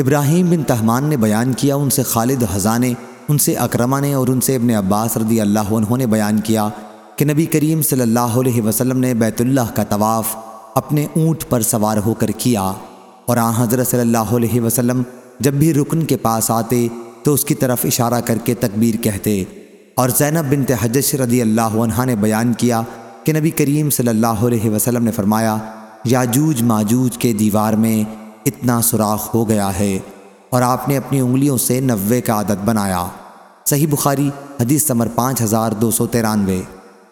ابراہیم بن تہمان نے بیان کیا، ان سے خالد حضانے ان سے اکرمہ نے اور ان سے ابن عباس رضی اللہ عنہ نے بیان کیا کہ نبی کریم صلی اللہ علیہ وسلم نے بیت اللہ کا طواف اپنے اونٹ پر سوار ہو کر کیا اور آن حضرت صلی اللہ علیہ وسلم جب بھی رکن کے پاس آتے تو اس کی طرف اشارہ کر کے تکبیر کہتے اور زینب بنت حجش رضی اللہ عنہ نے بیان کیا کہ نبی کریم صلی اللہ علیہ وسلم نے فرمایا، یاجوج ماجوج کے دیوار میں اتنا سوراخ ہو گیا ہے اور آپ نے اپنی انگلیوں سے نوے کا عدد بنایا۔ صحیح بخاری، حدیث سمر پانچ ہزار دو سو ترانوے۔